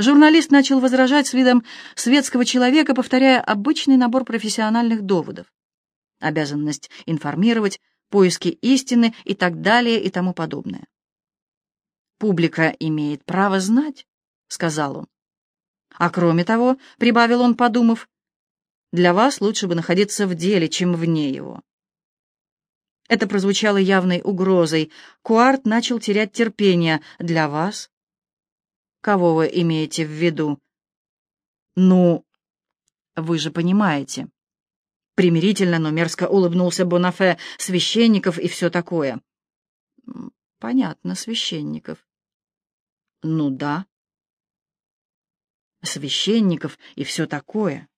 Журналист начал возражать с видом светского человека, повторяя обычный набор профессиональных доводов. Обязанность информировать, поиски истины и так далее и тому подобное. «Публика имеет право знать», — сказал он. «А кроме того», — прибавил он, подумав, — «для вас лучше бы находиться в деле, чем вне его». Это прозвучало явной угрозой. Куарт начал терять терпение. «Для вас?» «Кого вы имеете в виду?» «Ну, вы же понимаете». Примирительно, но мерзко улыбнулся Бонафе. «Священников и все такое». «Понятно, священников». «Ну да». «Священников и все такое».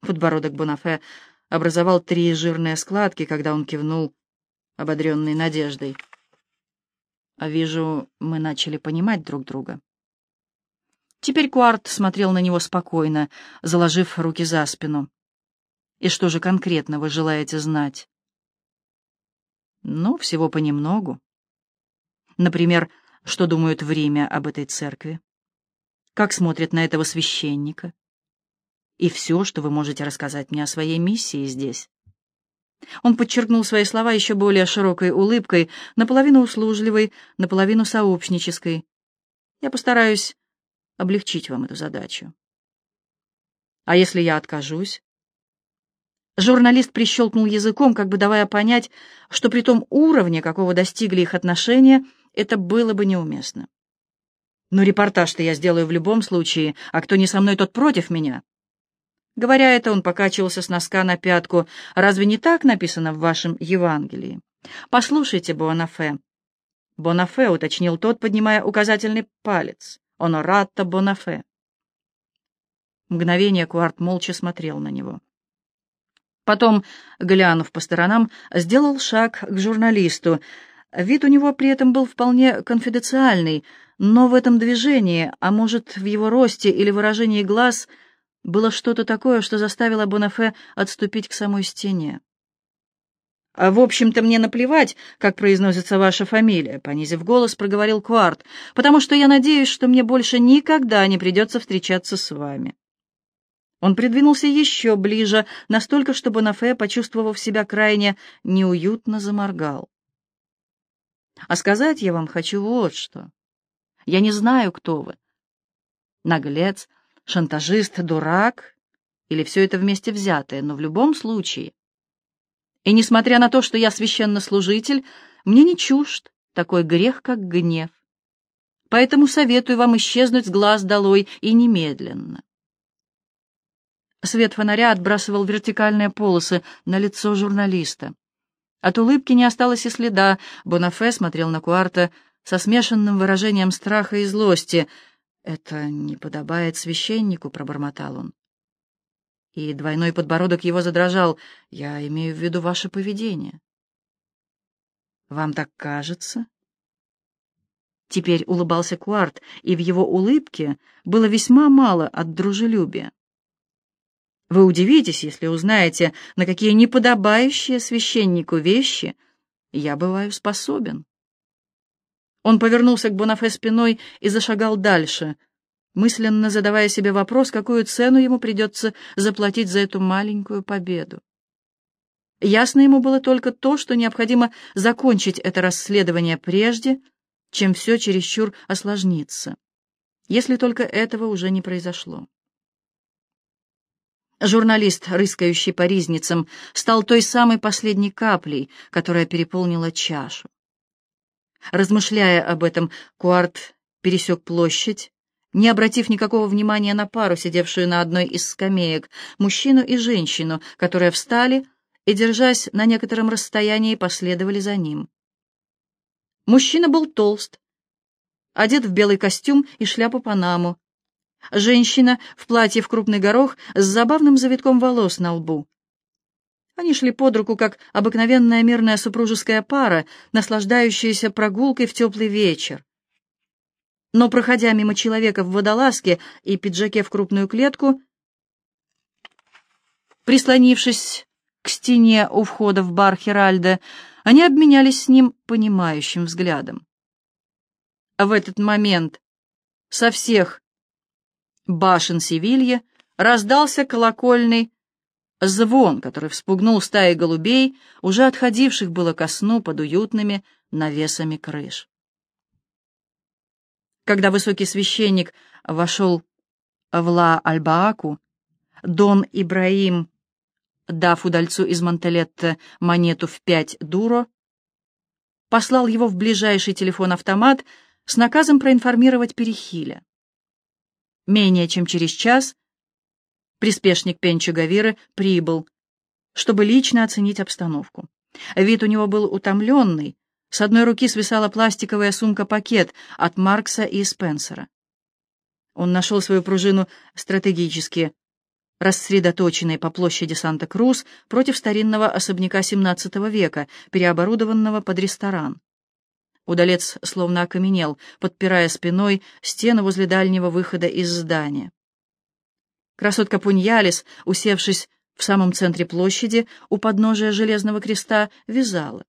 Подбородок Бонафе образовал три жирные складки, когда он кивнул, ободренный надеждой. А вижу, мы начали понимать друг друга. Теперь Куарт смотрел на него спокойно, заложив руки за спину. «И что же конкретно вы желаете знать?» «Ну, всего понемногу. Например, что думают в Риме об этой церкви? Как смотрят на этого священника? И все, что вы можете рассказать мне о своей миссии здесь?» Он подчеркнул свои слова еще более широкой улыбкой, наполовину услужливой, наполовину сообщнической. «Я постараюсь облегчить вам эту задачу». «А если я откажусь?» Журналист прищелкнул языком, как бы давая понять, что при том уровне, какого достигли их отношения, это было бы неуместно. «Но репортаж-то я сделаю в любом случае, а кто не со мной, тот против меня». Говоря это, он покачивался с носка на пятку. «Разве не так написано в вашем Евангелии?» «Послушайте, Бонафе». «Бонафе», — уточнил тот, поднимая указательный палец. «Оноратто Бонафе». Мгновение Куарт молча смотрел на него. Потом, глянув по сторонам, сделал шаг к журналисту. Вид у него при этом был вполне конфиденциальный, но в этом движении, а может, в его росте или выражении глаз, было что-то такое, что заставило Бонафе отступить к самой стене. «А «В общем-то, мне наплевать, как произносится ваша фамилия», — понизив голос, проговорил Куарт, «потому что я надеюсь, что мне больше никогда не придется встречаться с вами». Он придвинулся еще ближе, настолько, что Бонафе, почувствовав себя крайне неуютно, заморгал. «А сказать я вам хочу вот что. Я не знаю, кто вы. Наглец, шантажист, дурак или все это вместе взятое, но в любом случае. И несмотря на то, что я священнослужитель, мне не чужд такой грех, как гнев. Поэтому советую вам исчезнуть с глаз долой и немедленно. Свет фонаря отбрасывал вертикальные полосы на лицо журналиста. От улыбки не осталось и следа. Бонафе смотрел на Куарта со смешанным выражением страха и злости. «Это не подобает священнику», — пробормотал он. И двойной подбородок его задрожал. «Я имею в виду ваше поведение». «Вам так кажется?» Теперь улыбался Куарт, и в его улыбке было весьма мало от дружелюбия. Вы удивитесь, если узнаете, на какие неподобающие священнику вещи я бываю способен. Он повернулся к Бонафе спиной и зашагал дальше, мысленно задавая себе вопрос, какую цену ему придется заплатить за эту маленькую победу. Ясно ему было только то, что необходимо закончить это расследование прежде, чем все чересчур осложнится, если только этого уже не произошло. Журналист, рыскающий по ризницам, стал той самой последней каплей, которая переполнила чашу. Размышляя об этом, Куарт пересек площадь, не обратив никакого внимания на пару, сидевшую на одной из скамеек, мужчину и женщину, которые встали и, держась на некотором расстоянии, последовали за ним. Мужчина был толст, одет в белый костюм и шляпу Панаму, Женщина в платье в крупный горох с забавным завитком волос на лбу. Они шли под руку, как обыкновенная мирная супружеская пара, наслаждающаяся прогулкой в теплый вечер. Но, проходя мимо человека в водолазке и пиджаке в крупную клетку, прислонившись к стене у входа в бар Хиральда, они обменялись с ним понимающим взглядом. В этот момент со всех башен Севильи раздался колокольный звон, который вспугнул стаи голубей, уже отходивших было ко сну под уютными навесами крыш. Когда высокий священник вошел в Ла-Альбааку, Дон Ибраим, дав удальцу из Монтелетта монету в пять дуро, послал его в ближайший телефон-автомат с наказом проинформировать Перехиля. Менее чем через час приспешник Пенча Гавира прибыл, чтобы лично оценить обстановку. Вид у него был утомленный, с одной руки свисала пластиковая сумка-пакет от Маркса и Спенсера. Он нашел свою пружину стратегически рассредоточенной по площади Санта-Крус против старинного особняка XVII века, переоборудованного под ресторан. Удалец словно окаменел, подпирая спиной стену возле дальнего выхода из здания. Красотка Пуньялис, усевшись в самом центре площади, у подножия Железного креста, вязала.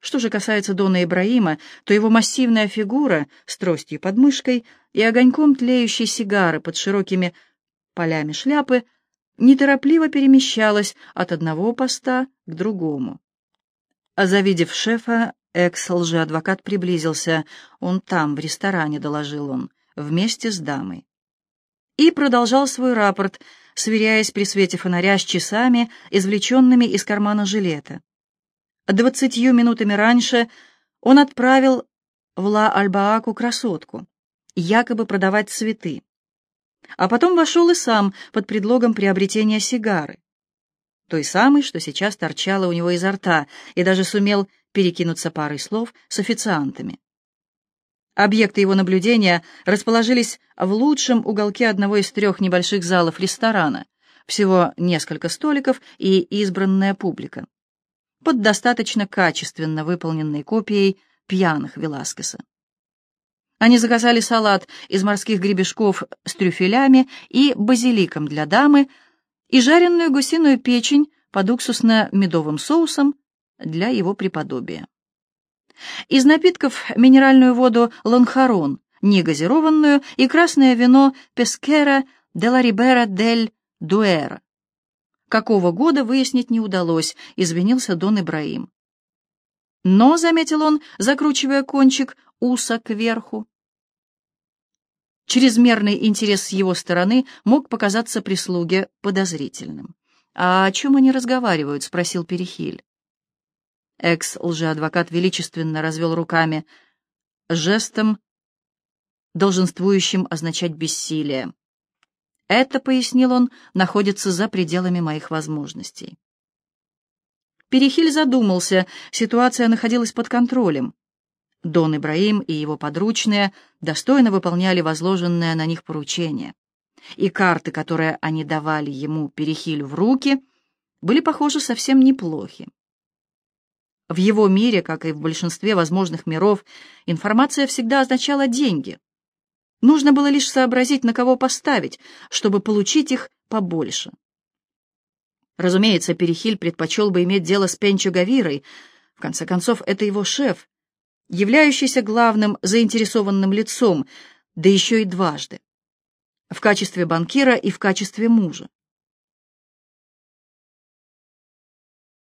Что же касается Дона Ибраима, то его массивная фигура с тростью под мышкой и огоньком тлеющей сигары под широкими полями шляпы неторопливо перемещалась от одного поста к другому. А завидев шефа, экс-лжеадвокат приблизился. «Он там, в ресторане», — доложил он, — «вместе с дамой». И продолжал свой рапорт, сверяясь при свете фонаря с часами, извлеченными из кармана жилета. Двадцатью минутами раньше он отправил в Ла-Альбааку красотку, якобы продавать цветы. А потом вошел и сам под предлогом приобретения сигары, той самой, что сейчас торчала у него изо рта, и даже сумел перекинуться парой слов с официантами. Объекты его наблюдения расположились в лучшем уголке одного из трех небольших залов ресторана, всего несколько столиков и избранная публика под достаточно качественно выполненной копией пьяных Веласкеса. Они заказали салат из морских гребешков с трюфелями и базиликом для дамы и жареную гусиную печень под уксусно-медовым соусом для его преподобия. Из напитков минеральную воду «Ланхарон», негазированную и красное вино «Пескера де ла Рибера дель Дуэра», Какого года выяснить не удалось, извинился Дон Ибраим. Но, заметил он, закручивая кончик уса кверху, чрезмерный интерес с его стороны мог показаться прислуге подозрительным. «А о чем они разговаривают?» — спросил Перехиль. Экс-лжеадвокат величественно развел руками, жестом, долженствующим означать бессилие. Это, пояснил он, находится за пределами моих возможностей. Перехиль задумался, ситуация находилась под контролем. Дон Ибраим и его подручные достойно выполняли возложенное на них поручение. И карты, которые они давали ему Перехилю в руки, были, похоже, совсем неплохи. В его мире, как и в большинстве возможных миров, информация всегда означала деньги. Нужно было лишь сообразить, на кого поставить, чтобы получить их побольше. Разумеется, Перехиль предпочел бы иметь дело с Пенчо Гавирой. В конце концов, это его шеф, являющийся главным заинтересованным лицом, да еще и дважды. В качестве банкира и в качестве мужа.